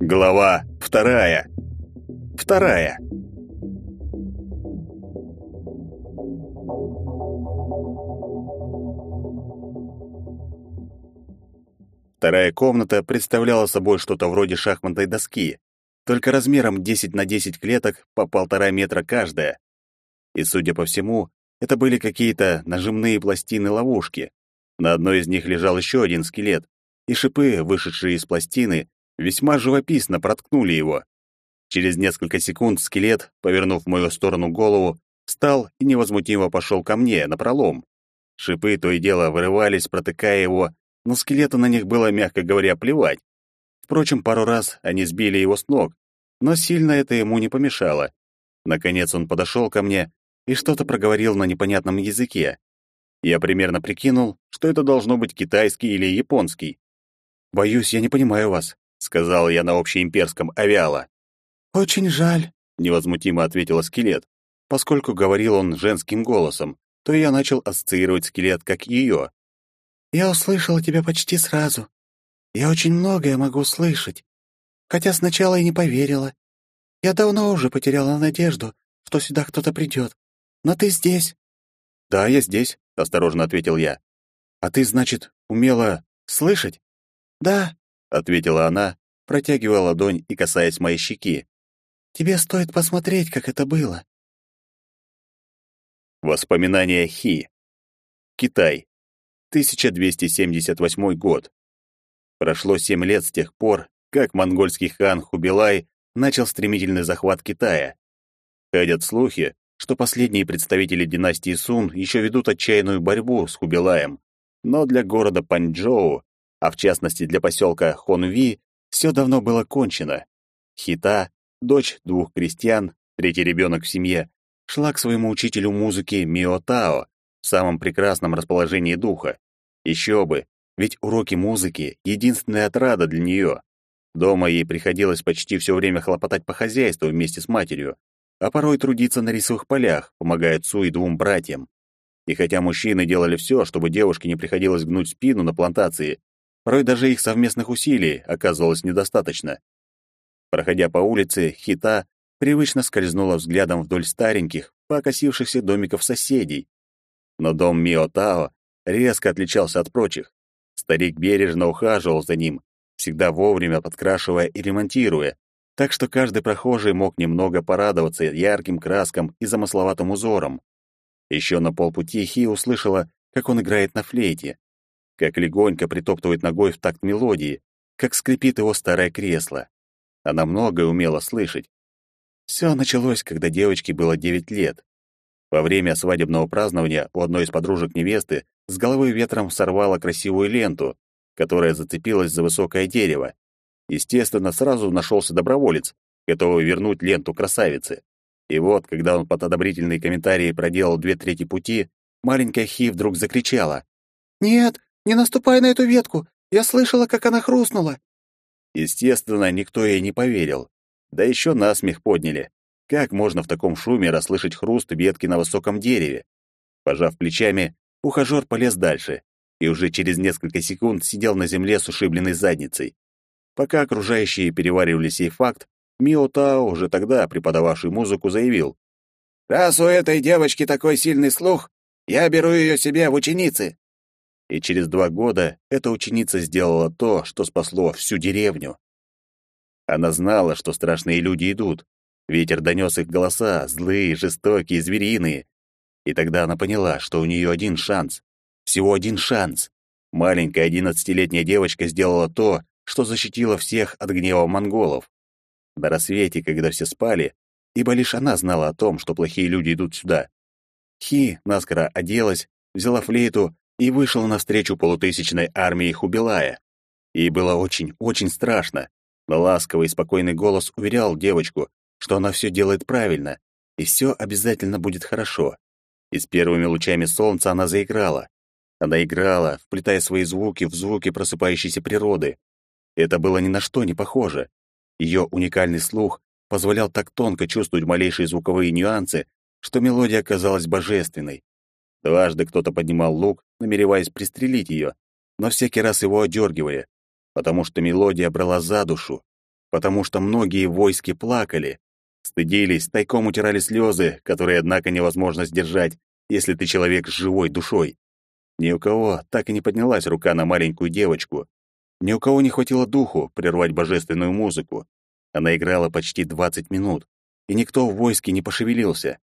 Глава вторая. Вторая. Вторая комната представляла собой что-то вроде шахматной доски, только размером 10 на 10 клеток по полтора метра каждая. И, судя по всему, это были какие-то нажимные пластины-ловушки. На одной из них лежал еще один скелет, и шипы, вышедшие из пластины, весьма живописно проткнули его. Через несколько секунд скелет, повернув в мою сторону голову, встал и невозмутимо пошел ко мне, напролом. Шипы то и дело вырывались, протыкая его, но скелету на них было, мягко говоря, плевать. Впрочем, пару раз они сбили его с ног, но сильно это ему не помешало. Наконец он подошел ко мне и что-то проговорил на непонятном языке. Я примерно прикинул, что это должно быть китайский или японский. «Боюсь, я не понимаю вас», — сказал я на общеимперском авиала. «Очень жаль», — невозмутимо ответила скелет. Поскольку говорил он женским голосом, то я начал ассоциировать скелет как ее. Я услышала тебя почти сразу. Я очень многое могу слышать. Хотя сначала и не поверила. Я давно уже потеряла надежду, что сюда кто-то придет. Но ты здесь. Да, я здесь, осторожно ответил я. А ты, значит, умела слышать? Да, ответила она, протягивая ладонь и касаясь моей щеки. Тебе стоит посмотреть, как это было. Воспоминания Хи. Китай. 1278 год. Прошло семь лет с тех пор, как монгольский хан Хубилай начал стремительный захват Китая. Ходят слухи, что последние представители династии Сун еще ведут отчаянную борьбу с Хубилаем. Но для города Панчжоу, а в частности для поселка Хонви, все давно было кончено. Хита, дочь двух крестьян, третий ребенок в семье, шла к своему учителю музыки Мио Тао, в самом прекрасном расположении духа. Еще бы, ведь уроки музыки — единственная отрада для нее. Дома ей приходилось почти все время хлопотать по хозяйству вместе с матерью, а порой трудиться на рисовых полях, помогая отцу и двум братьям. И хотя мужчины делали все, чтобы девушке не приходилось гнуть спину на плантации, порой даже их совместных усилий оказывалось недостаточно. Проходя по улице, Хита привычно скользнула взглядом вдоль стареньких, покосившихся домиков соседей, но дом Мио Тао резко отличался от прочих. Старик бережно ухаживал за ним, всегда вовремя подкрашивая и ремонтируя, так что каждый прохожий мог немного порадоваться ярким краскам и замысловатым узором. Еще на полпути Хи услышала, как он играет на флейте, как легонько притоптывает ногой в такт мелодии, как скрипит его старое кресло. Она многое умела слышать. Все началось, когда девочке было девять лет. Во время свадебного празднования у одной из подружек невесты с головы ветром сорвало красивую ленту, которая зацепилась за высокое дерево. Естественно, сразу нашелся доброволец, готовый вернуть ленту красавице. И вот, когда он под одобрительные комментарии проделал две трети пути, маленькая Хи вдруг закричала. «Нет, не наступай на эту ветку! Я слышала, как она хрустнула!» Естественно, никто ей не поверил. Да еще насмех подняли. Как можно в таком шуме расслышать хруст ветки на высоком дереве? Пожав плечами, ухажёр полез дальше и уже через несколько секунд сидел на земле с ушибленной задницей. Пока окружающие переваривали сей факт, Мио Тао, уже тогда преподававший музыку, заявил. «Раз у этой девочки такой сильный слух, я беру ее себе в ученицы». И через два года эта ученица сделала то, что спасло всю деревню. Она знала, что страшные люди идут, Ветер донес их голоса, злые, жестокие, звериные. И тогда она поняла, что у нее один шанс. Всего один шанс. Маленькая одиннадцатилетняя девочка сделала то, что защитила всех от гнева монголов. До рассвете, когда все спали, ибо лишь она знала о том, что плохие люди идут сюда. Хи наскоро оделась, взяла флейту и вышла навстречу полутысячной армии Хубилая. Ей было очень-очень страшно, но ласковый и спокойный голос уверял девочку, что она все делает правильно, и все обязательно будет хорошо. И с первыми лучами солнца она заиграла. Она играла, вплетая свои звуки в звуки просыпающейся природы. Это было ни на что не похоже. Ее уникальный слух позволял так тонко чувствовать малейшие звуковые нюансы, что мелодия оказалась божественной. Дважды кто-то поднимал лук, намереваясь пристрелить ее, но всякий раз его одергивая, потому что мелодия брала за душу, потому что многие войски плакали, стыдились, тайком утирали слезы, которые, однако, невозможно сдержать, если ты человек с живой душой. Ни у кого так и не поднялась рука на маленькую девочку. Ни у кого не хватило духу прервать божественную музыку. Она играла почти 20 минут, и никто в войске не пошевелился.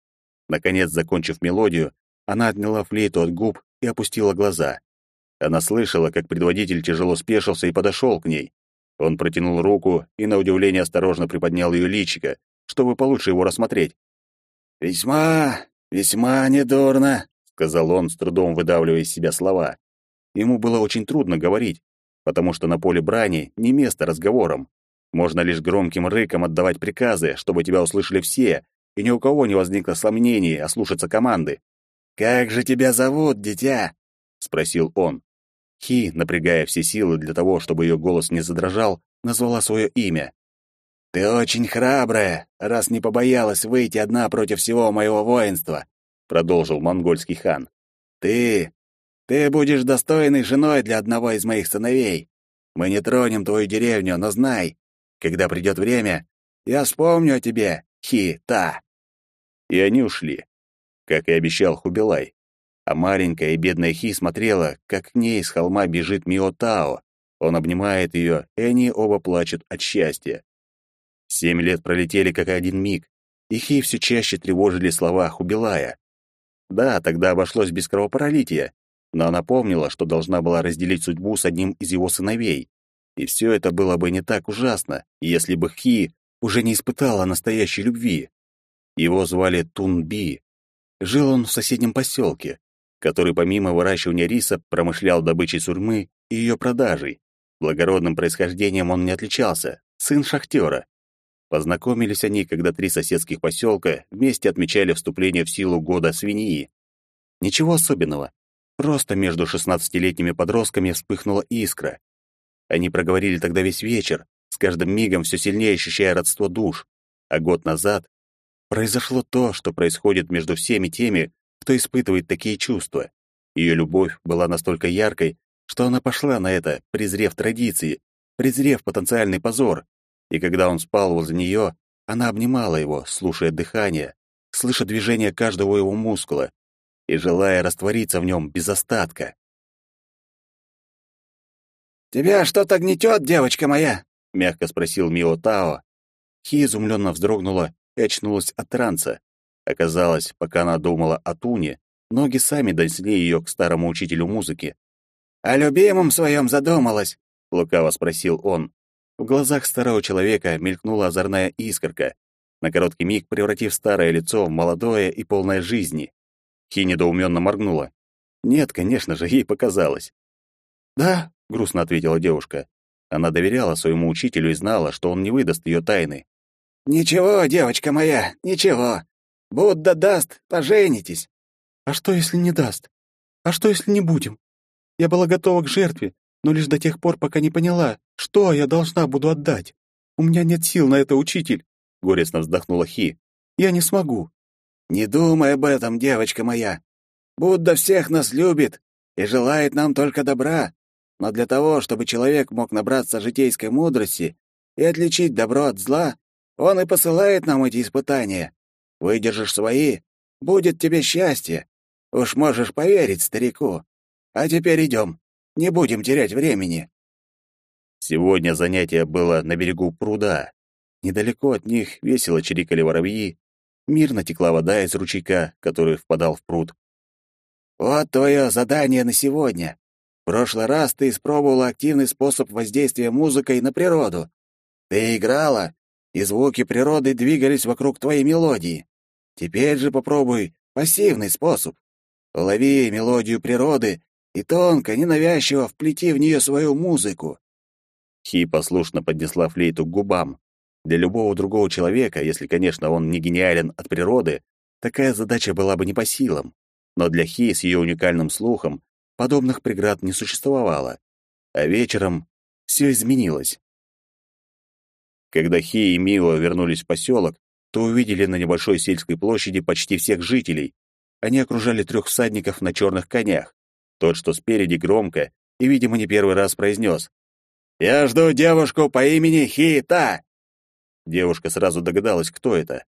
Наконец, закончив мелодию, она отняла флейту от губ и опустила глаза. Она слышала, как предводитель тяжело спешился и подошел к ней. Он протянул руку и, на удивление, осторожно приподнял ее личико, чтобы получше его рассмотреть. «Весьма, весьма недурно», — сказал он, с трудом выдавливая из себя слова. Ему было очень трудно говорить, потому что на поле брани не место разговорам. Можно лишь громким рыком отдавать приказы, чтобы тебя услышали все, и ни у кого не возникло сомнений ослушаться команды. «Как же тебя зовут, дитя?» — спросил он. Хи, напрягая все силы для того, чтобы ее голос не задрожал, назвала свое имя. «Ты очень храбрая, раз не побоялась выйти одна против всего моего воинства», — продолжил монгольский хан. «Ты... ты будешь достойной женой для одного из моих сыновей. Мы не тронем твою деревню, но знай, когда придет время, я вспомню о тебе, Хи-Та». И они ушли, как и обещал Хубилай а маленькая и бедная Хи смотрела, как к ней с холма бежит Мио Тао. Он обнимает ее, и они оба плачут от счастья. Семь лет пролетели как один миг, и Хи все чаще тревожили слова Хубилая. Да, тогда обошлось без кровопролития, но она помнила, что должна была разделить судьбу с одним из его сыновей. И все это было бы не так ужасно, если бы Хи уже не испытала настоящей любви. Его звали Тунби. Жил он в соседнем поселке который помимо выращивания риса промышлял добычей сурьмы и ее продажей. Благородным происхождением он не отличался, сын шахтера. Познакомились они, когда три соседских поселка вместе отмечали вступление в силу года свиньи. Ничего особенного, просто между шестнадцатилетними подростками вспыхнула искра. Они проговорили тогда весь вечер, с каждым мигом все сильнее ощущая родство душ. А год назад произошло то, что происходит между всеми теми, кто испытывает такие чувства. Ее любовь была настолько яркой, что она пошла на это, презрев традиции, презрев потенциальный позор. И когда он спал возле нее, она обнимала его, слушая дыхание, слыша движение каждого его мускула и желая раствориться в нем без остатка. «Тебя что-то гнетет, девочка моя?» — мягко спросил Мио Тао. Хи изумленно вздрогнула и очнулась от транса. Оказалось, пока она думала о Туне, ноги сами донесли ее к старому учителю музыки. «О любимом своем задумалась?» — лукаво спросил он. В глазах старого человека мелькнула озорная искорка, на короткий миг превратив старое лицо в молодое и полное жизни. Хи недоуменно моргнула. Нет, конечно же, ей показалось. «Да», — грустно ответила девушка. Она доверяла своему учителю и знала, что он не выдаст ее тайны. «Ничего, девочка моя, ничего. Будда даст, поженитесь. А что, если не даст? А что, если не будем? Я была готова к жертве, но лишь до тех пор, пока не поняла, что я должна буду отдать. У меня нет сил на это, учитель. Горестно вздохнула Хи. Я не смогу. Не думай об этом, девочка моя. Будда всех нас любит и желает нам только добра. Но для того, чтобы человек мог набраться житейской мудрости и отличить добро от зла, он и посылает нам эти испытания. Выдержишь свои, будет тебе счастье. Уж можешь поверить старику. А теперь идем. Не будем терять времени. Сегодня занятие было на берегу пруда. Недалеко от них весело чирикали воробьи. Мирно текла вода из ручейка, который впадал в пруд. Вот твое задание на сегодня. В прошлый раз ты испробовала активный способ воздействия музыкой на природу. Ты играла, и звуки природы двигались вокруг твоей мелодии. Теперь же попробуй пассивный способ. Лови мелодию природы и тонко, ненавязчиво вплети в нее свою музыку. Хи послушно поднесла флейту к губам. Для любого другого человека, если, конечно, он не гениален от природы, такая задача была бы не по силам. Но для Хи с ее уникальным слухом подобных преград не существовало. А вечером все изменилось. Когда Хи и Мио вернулись в поселок, то увидели на небольшой сельской площади почти всех жителей. Они окружали трех всадников на черных конях. Тот, что спереди, громко и, видимо, не первый раз произнес. «Я жду девушку по имени Хита!» Девушка сразу догадалась, кто это.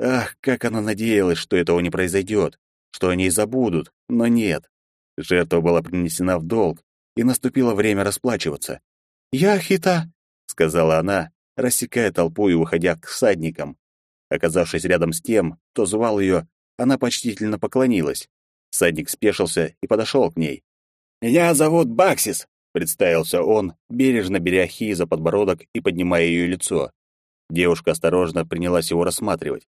Ах, как она надеялась, что этого не произойдет, что они забудут, но нет. Жертва была принесена в долг, и наступило время расплачиваться. «Я Хита», — сказала она, рассекая толпу и выходя к всадникам. Оказавшись рядом с тем, кто звал ее, она почтительно поклонилась. Всадник спешился и подошел к ней. «Меня зовут Баксис», — представился он, бережно беря Хи за подбородок и поднимая ее лицо. Девушка осторожно принялась его рассматривать.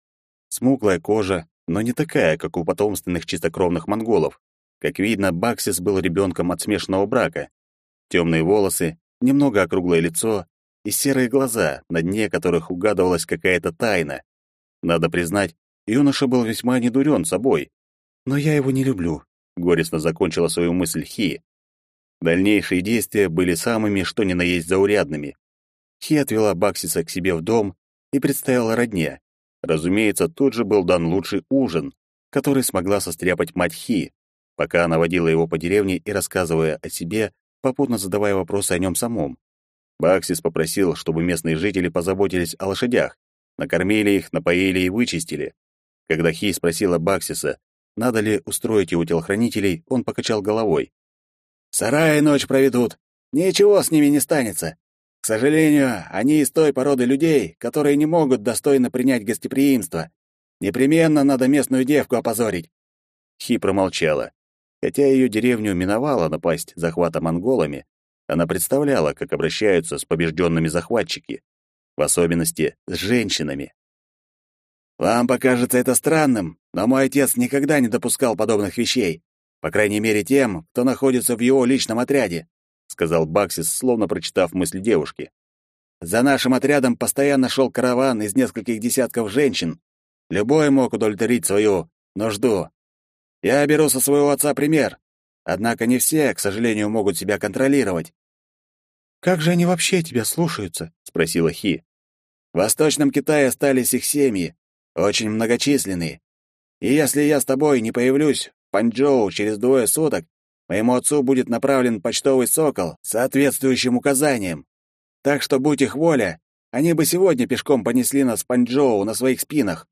Смуглая кожа, но не такая, как у потомственных чистокровных монголов. Как видно, Баксис был ребенком от смешанного брака. Темные волосы, немного округлое лицо и серые глаза, на дне которых угадывалась какая-то тайна. Надо признать, юноша был весьма недурен собой. Но я его не люблю, горестно закончила свою мысль Хи. Дальнейшие действия были самыми, что ни на есть заурядными. Хи отвела Баксиса к себе в дом и представила родне. Разумеется, тут же был дан лучший ужин, который смогла состряпать мать Хи, пока она водила его по деревне и рассказывая о себе, попутно задавая вопросы о нем самом. Баксис попросил, чтобы местные жители позаботились о лошадях, накормили их, напоили и вычистили. Когда Хи спросила Баксиса, надо ли устроить его телохранителей, он покачал головой. «В сарае ночь проведут. Ничего с ними не станется. К сожалению, они из той породы людей, которые не могут достойно принять гостеприимство. Непременно надо местную девку опозорить. Хи промолчала. Хотя ее деревню миновала напасть захвата монголами, она представляла, как обращаются с побежденными захватчики, в особенности с женщинами. «Вам покажется это странным, но мой отец никогда не допускал подобных вещей, по крайней мере тем, кто находится в его личном отряде сказал Баксис, словно прочитав мысли девушки. За нашим отрядом постоянно шел караван из нескольких десятков женщин. Любой мог удовлетворить свою нужду. Я беру со своего отца пример. Однако не все, к сожалению, могут себя контролировать. Как же они вообще тебя слушаются? спросила Хи. В Восточном Китае остались их семьи, очень многочисленные. И если я с тобой не появлюсь в Панчжоу через двое суток, Моему отцу будет направлен почтовый сокол с соответствующим указанием. Так что, будь их воля, они бы сегодня пешком понесли нас в Панчжоу на своих спинах.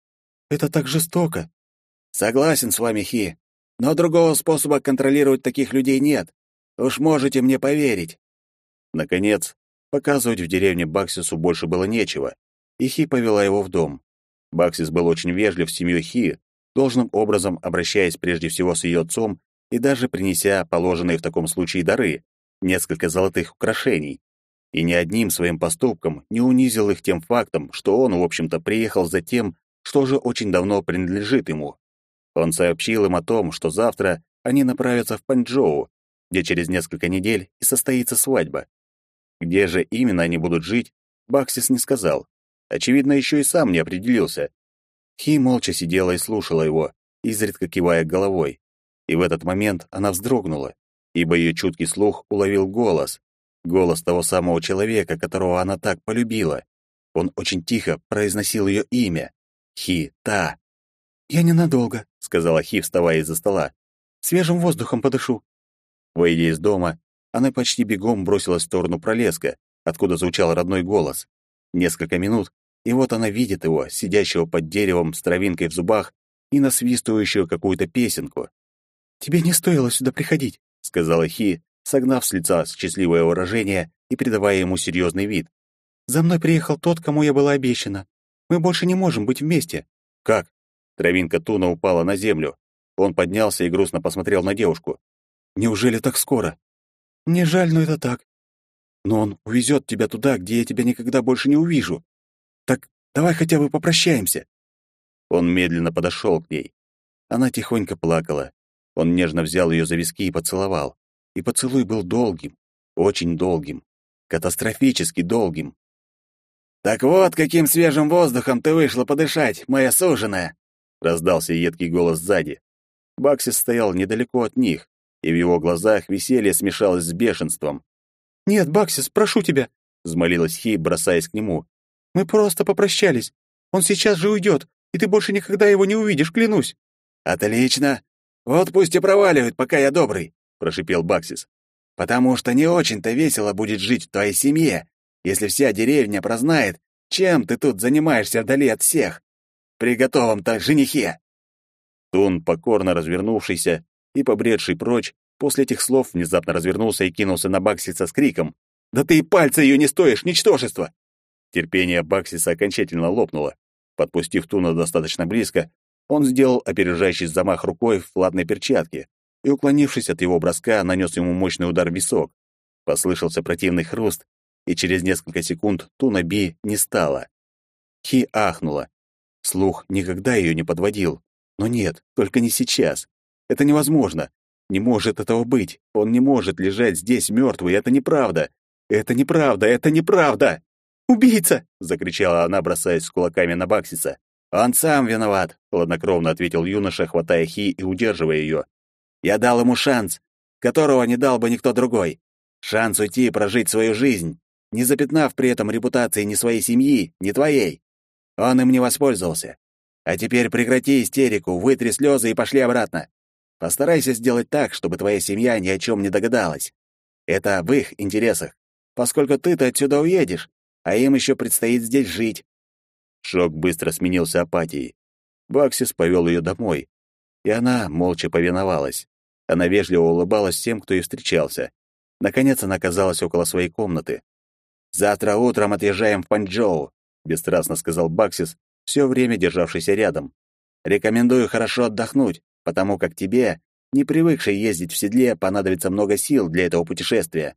Это так жестоко. Согласен с вами, Хи. Но другого способа контролировать таких людей нет. Уж можете мне поверить. Наконец, показывать в деревне Баксису больше было нечего, и Хи повела его в дом. Баксис был очень вежлив с семьей Хи, должным образом обращаясь прежде всего с ее отцом и даже принеся положенные в таком случае дары, несколько золотых украшений. И ни одним своим поступком не унизил их тем фактом, что он, в общем-то, приехал за тем, что уже очень давно принадлежит ему. Он сообщил им о том, что завтра они направятся в Панчжоу, где через несколько недель и состоится свадьба. Где же именно они будут жить, Баксис не сказал. Очевидно, еще и сам не определился. Хи молча сидела и слушала его, изредка кивая головой и в этот момент она вздрогнула, ибо ее чуткий слух уловил голос, голос того самого человека, которого она так полюбила. Он очень тихо произносил ее имя — Хи-Та. «Я ненадолго», — сказала Хи, вставая из-за стола. «Свежим воздухом подышу». Выйдя из дома, она почти бегом бросилась в сторону пролеска, откуда звучал родной голос. Несколько минут, и вот она видит его, сидящего под деревом с травинкой в зубах и насвистывающего какую-то песенку. «Тебе не стоило сюда приходить», — сказала Хи, согнав с лица счастливое выражение и придавая ему серьезный вид. «За мной приехал тот, кому я была обещана. Мы больше не можем быть вместе». «Как?» Травинка Туна упала на землю. Он поднялся и грустно посмотрел на девушку. «Неужели так скоро?» «Мне жаль, но это так». «Но он увезет тебя туда, где я тебя никогда больше не увижу. Так давай хотя бы попрощаемся». Он медленно подошел к ней. Она тихонько плакала, он нежно взял ее за виски и поцеловал. И поцелуй был долгим, очень долгим, катастрофически долгим. «Так вот, каким свежим воздухом ты вышла подышать, моя суженая!» — раздался едкий голос сзади. Баксис стоял недалеко от них, и в его глазах веселье смешалось с бешенством. «Нет, Баксис, прошу тебя!» — взмолилась Хи, бросаясь к нему. «Мы просто попрощались. Он сейчас же уйдет, и ты больше никогда его не увидишь, клянусь!» «Отлично! Вот пусть и проваливает, пока я добрый!» — прошипел Баксис. «Потому что не очень-то весело будет жить в твоей семье, если вся деревня прознает, чем ты тут занимаешься вдали от всех. При готовом-то женихе!» Тун, покорно развернувшийся и побредший прочь, после этих слов внезапно развернулся и кинулся на Баксиса с криком «Да ты и пальца ее не стоишь, ничтожество!» Терпение Баксиса окончательно лопнуло. Подпустив Туна достаточно близко, он сделал опережающий замах рукой в флатной перчатке и, уклонившись от его броска, нанес ему мощный удар в висок. Послышался противный хруст, и через несколько секунд Туна Би не стало. Хи ахнула. Слух никогда ее не подводил. Но нет, только не сейчас. Это невозможно. Не может этого быть. Он не может лежать здесь мертвый. Это неправда. Это неправда. Это неправда. «Убийца!» — закричала она, бросаясь с кулаками на Баксиса. «Он сам виноват», — хладнокровно ответил юноша, хватая Хи и удерживая ее. «Я дал ему шанс, которого не дал бы никто другой. Шанс уйти и прожить свою жизнь, не запятнав при этом репутации ни своей семьи, ни твоей. Он им не воспользовался. А теперь прекрати истерику, вытри слезы и пошли обратно. Постарайся сделать так, чтобы твоя семья ни о чем не догадалась. Это в их интересах, поскольку ты-то отсюда уедешь, а им еще предстоит здесь жить». Шок быстро сменился апатией. Баксис повел ее домой, и она молча повиновалась. Она вежливо улыбалась всем, кто ей встречался. Наконец она оказалась около своей комнаты. «Завтра утром отъезжаем в Панчжоу», — бесстрастно сказал Баксис, все время державшийся рядом. «Рекомендую хорошо отдохнуть, потому как тебе, не привыкшей ездить в седле, понадобится много сил для этого путешествия.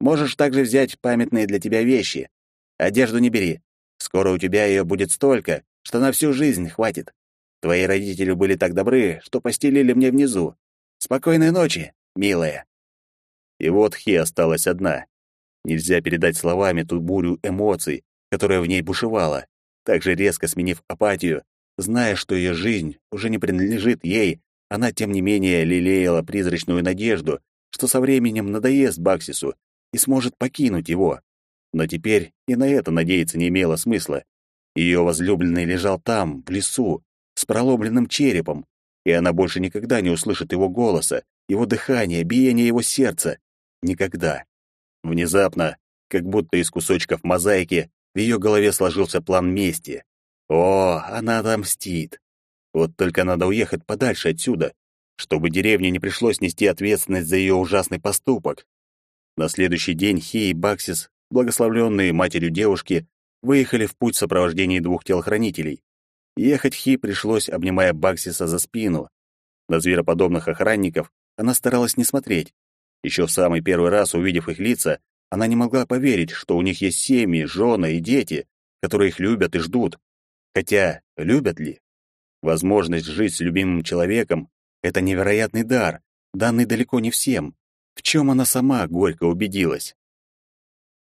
Можешь также взять памятные для тебя вещи. Одежду не бери. Скоро у тебя ее будет столько, что на всю жизнь хватит. Твои родители были так добры, что постелили мне внизу. Спокойной ночи, милая». И вот Хи осталась одна. Нельзя передать словами ту бурю эмоций, которая в ней бушевала, также резко сменив апатию, зная, что ее жизнь уже не принадлежит ей, она, тем не менее, лелеяла призрачную надежду, что со временем надоест Баксису и сможет покинуть его. Но теперь и на это надеяться не имело смысла. Ее возлюбленный лежал там, в лесу, с проломленным черепом, и она больше никогда не услышит его голоса, его дыхания, биения его сердца. Никогда. Внезапно, как будто из кусочков мозаики, в ее голове сложился план мести. О, она отомстит. Вот только надо уехать подальше отсюда, чтобы деревне не пришлось нести ответственность за ее ужасный поступок. На следующий день Хи и Баксис благословленные матерью девушки, выехали в путь в сопровождении двух телохранителей. Ехать Хи пришлось, обнимая Баксиса за спину. На звероподобных охранников она старалась не смотреть. Еще в самый первый раз, увидев их лица, она не могла поверить, что у них есть семьи, жены и дети, которые их любят и ждут. Хотя, любят ли? Возможность жить с любимым человеком — это невероятный дар, данный далеко не всем, в чем она сама горько убедилась.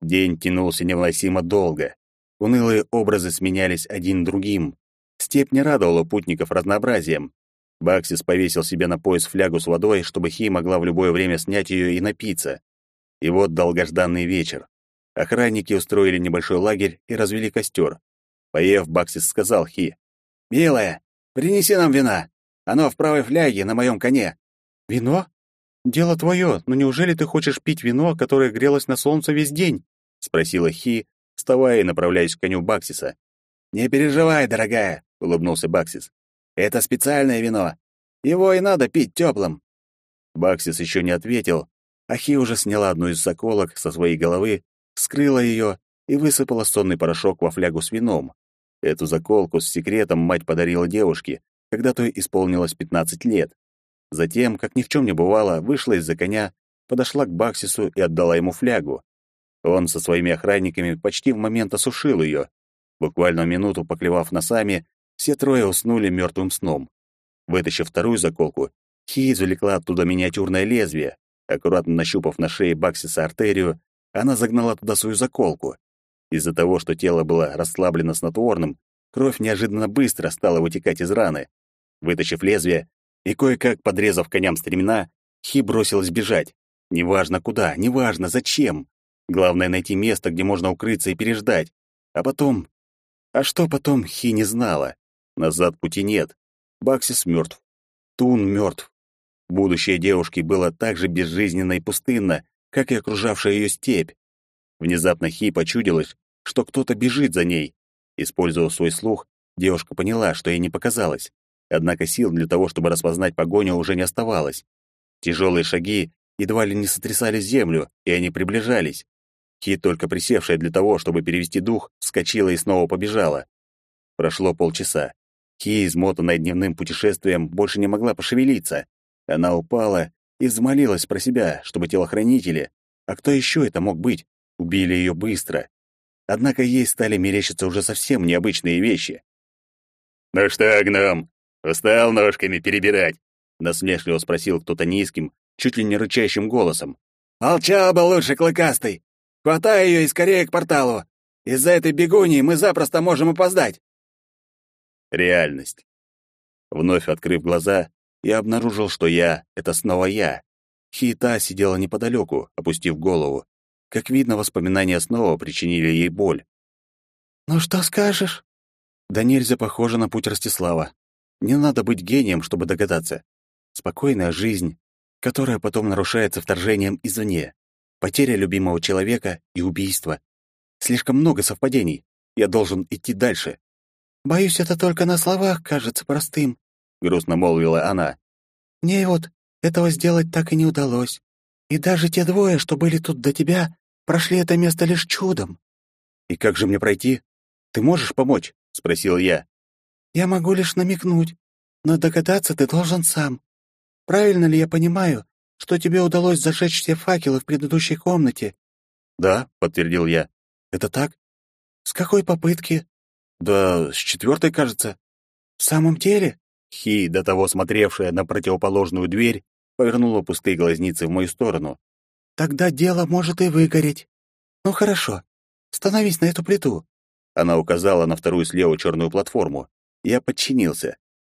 День тянулся невыносимо долго. Унылые образы сменялись один другим. Степь не радовала путников разнообразием. Баксис повесил себе на пояс флягу с водой, чтобы Хи могла в любое время снять ее и напиться. И вот долгожданный вечер. Охранники устроили небольшой лагерь и развели костер. Поев, Баксис сказал Хи. «Милая, принеси нам вина. Оно в правой фляге на моем коне». «Вино? Дело твое, но неужели ты хочешь пить вино, которое грелось на солнце весь день?» — спросила Хи, вставая и направляясь к коню Баксиса. «Не переживай, дорогая», — улыбнулся Баксис. «Это специальное вино. Его и надо пить теплым». Баксис еще не ответил, а Хи уже сняла одну из заколок со своей головы, вскрыла ее и высыпала сонный порошок во флягу с вином. Эту заколку с секретом мать подарила девушке, когда той исполнилось 15 лет. Затем, как ни в чем не бывало, вышла из-за коня, подошла к Баксису и отдала ему флягу. Он со своими охранниками почти в момент осушил ее. Буквально минуту поклевав носами, все трое уснули мертвым сном. Вытащив вторую заколку, Хи извлекла оттуда миниатюрное лезвие. Аккуратно нащупав на шее Баксиса артерию, она загнала туда свою заколку. Из-за того, что тело было расслаблено снотворным, кровь неожиданно быстро стала вытекать из раны. Вытащив лезвие и кое-как подрезав коням стремена, Хи бросилась бежать. Неважно куда, неважно зачем. Главное — найти место, где можно укрыться и переждать. А потом... А что потом, Хи не знала. Назад пути нет. Баксис мертв. Тун мертв. Будущее девушки было так же безжизненно и пустынно, как и окружавшая ее степь. Внезапно Хи почудилось, что кто-то бежит за ней. Используя свой слух, девушка поняла, что ей не показалось. Однако сил для того, чтобы распознать погоню, уже не оставалось. Тяжелые шаги едва ли не сотрясали землю, и они приближались. Хи, только присевшая для того, чтобы перевести дух, вскочила и снова побежала. Прошло полчаса. Хи, измотанная дневным путешествием, больше не могла пошевелиться. Она упала и взмолилась про себя, чтобы телохранители, а кто еще это мог быть, убили ее быстро. Однако ей стали мерещиться уже совсем необычные вещи. «Ну что, гном, устал ножками перебирать?» — насмешливо спросил кто-то низким, чуть ли не рычащим голосом. «Молчал бы лучше, клыкастый! Хватай ее и скорее к порталу! Из-за этой бегуньи мы запросто можем опоздать!» Реальность. Вновь открыв глаза, я обнаружил, что я — это снова я. Хита сидела неподалеку, опустив голову. Как видно, воспоминания снова причинили ей боль. «Ну что скажешь?» Да нельзя похоже на путь Ростислава. Не надо быть гением, чтобы догадаться. Спокойная жизнь, которая потом нарушается вторжением извне. Потеря любимого человека и убийство. Слишком много совпадений. Я должен идти дальше. «Боюсь, это только на словах кажется простым», — грустно молвила она. «Мне вот этого сделать так и не удалось. И даже те двое, что были тут до тебя, прошли это место лишь чудом». «И как же мне пройти? Ты можешь помочь?» — спросил я. «Я могу лишь намекнуть, но догадаться ты должен сам. Правильно ли я понимаю, что тебе удалось зажечь все факелы в предыдущей комнате?» «Да», — подтвердил я. «Это так?» «С какой попытки?» «Да, с четвертой, кажется». «В самом деле?» Хи, до того смотревшая на противоположную дверь, повернула пустые глазницы в мою сторону. «Тогда дело может и выгореть. Ну хорошо, становись на эту плиту». Она указала на вторую слева черную платформу. Я подчинился.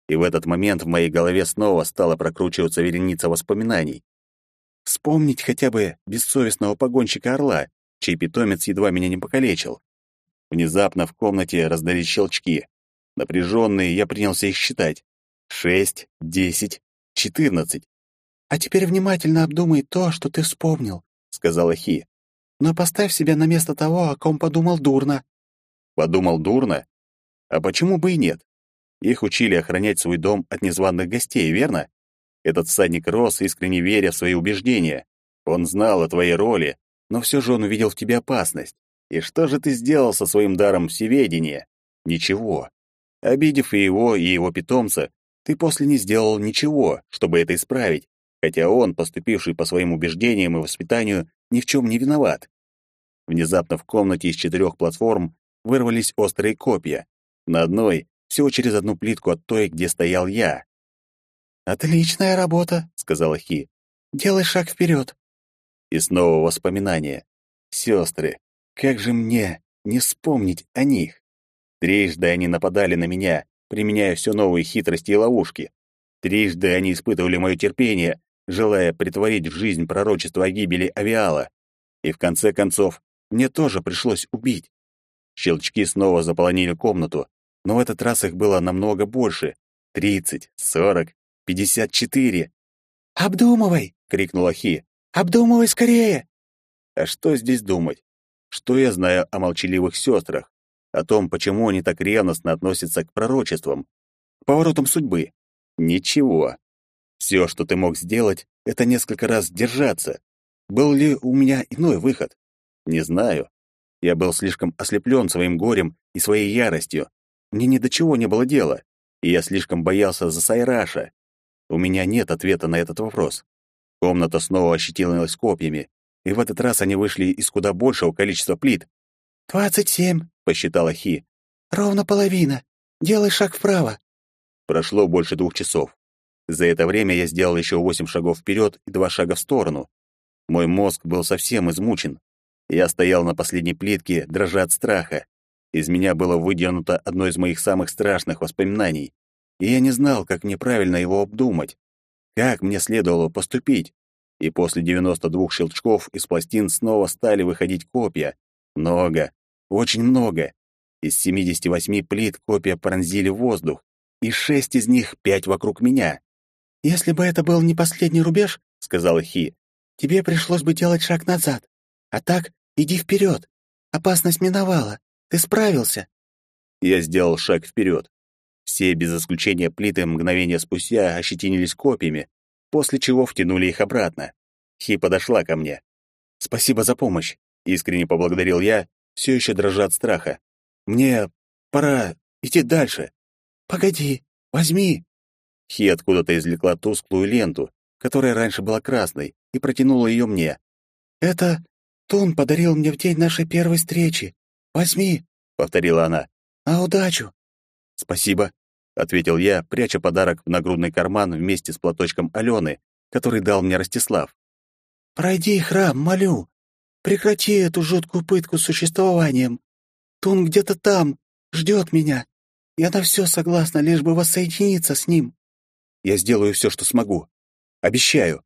И в этот момент в моей голове снова стала прокручиваться вереница воспоминаний. Вспомнить хотя бы бессовестного погонщика орла, чей питомец едва меня не покалечил. Внезапно в комнате раздались щелчки. Напряженные, я принялся их считать. Шесть, десять, четырнадцать. «А теперь внимательно обдумай то, что ты вспомнил», — сказала Хи. «Но поставь себя на место того, о ком подумал дурно». «Подумал дурно? А почему бы и нет? Их учили охранять свой дом от незваных гостей, верно? Этот всадник рос, искренне веря в свои убеждения. Он знал о твоей роли, но все же он увидел в тебе опасность. И что же ты сделал со своим даром всеведения? Ничего. Обидев и его, и его питомца, ты после не сделал ничего, чтобы это исправить, хотя он, поступивший по своим убеждениям и воспитанию, ни в чем не виноват. Внезапно в комнате из четырех платформ вырвались острые копья. На одной всего через одну плитку от той, где стоял я. «Отличная работа», — сказала Хи. «Делай шаг вперед». И снова воспоминания. Сестры, как же мне не вспомнить о них? Трижды они нападали на меня, применяя все новые хитрости и ловушки. Трижды они испытывали мое терпение, желая притворить в жизнь пророчество о гибели Авиала. И в конце концов, мне тоже пришлось убить. Щелчки снова заполонили комнату, но в этот раз их было намного больше. Тридцать, сорок, пятьдесят четыре. «Обдумывай!» — крикнула Хи. «Обдумывай скорее!» А что здесь думать? Что я знаю о молчаливых сестрах? О том, почему они так ревностно относятся к пророчествам? К поворотам судьбы? Ничего. Все, что ты мог сделать, это несколько раз держаться. Был ли у меня иной выход? Не знаю. Я был слишком ослеплен своим горем и своей яростью. Мне ни до чего не было дела, и я слишком боялся за Сайраша. У меня нет ответа на этот вопрос. Комната снова ощетинилась копьями, и в этот раз они вышли из куда большего количества плит. «Двадцать семь», — посчитала Хи. «Ровно половина. Делай шаг вправо». Прошло больше двух часов. За это время я сделал еще восемь шагов вперед и два шага в сторону. Мой мозг был совсем измучен. Я стоял на последней плитке, дрожа от страха. Из меня было выдернуто одно из моих самых страшных воспоминаний, и я не знал, как мне правильно его обдумать. Как мне следовало поступить? И после 92 щелчков из пластин снова стали выходить копья. Много, очень много. Из 78 плит копья пронзили воздух, и шесть из них пять вокруг меня. «Если бы это был не последний рубеж, — сказала Хи, — тебе пришлось бы делать шаг назад. А так иди вперед. Опасность миновала. Ты справился». Я сделал шаг вперед. Все без исключения плиты мгновение спустя ощетинились копьями, после чего втянули их обратно. Хи подошла ко мне. «Спасибо за помощь», — искренне поблагодарил я, все еще дрожа от страха. «Мне пора идти дальше». «Погоди, возьми!» Хи откуда-то извлекла тусклую ленту, которая раньше была красной, и протянула ее мне. «Это Тун подарил мне в день нашей первой встречи. Возьми!» — повторила она. «На удачу!» «Спасибо», — ответил я, пряча подарок в нагрудный карман вместе с платочком Алены, который дал мне Ростислав. «Пройди храм, молю. Прекрати эту жуткую пытку существованием. Тун где-то там, ждет меня. Я на все согласна, лишь бы воссоединиться с ним». «Я сделаю все, что смогу. Обещаю»,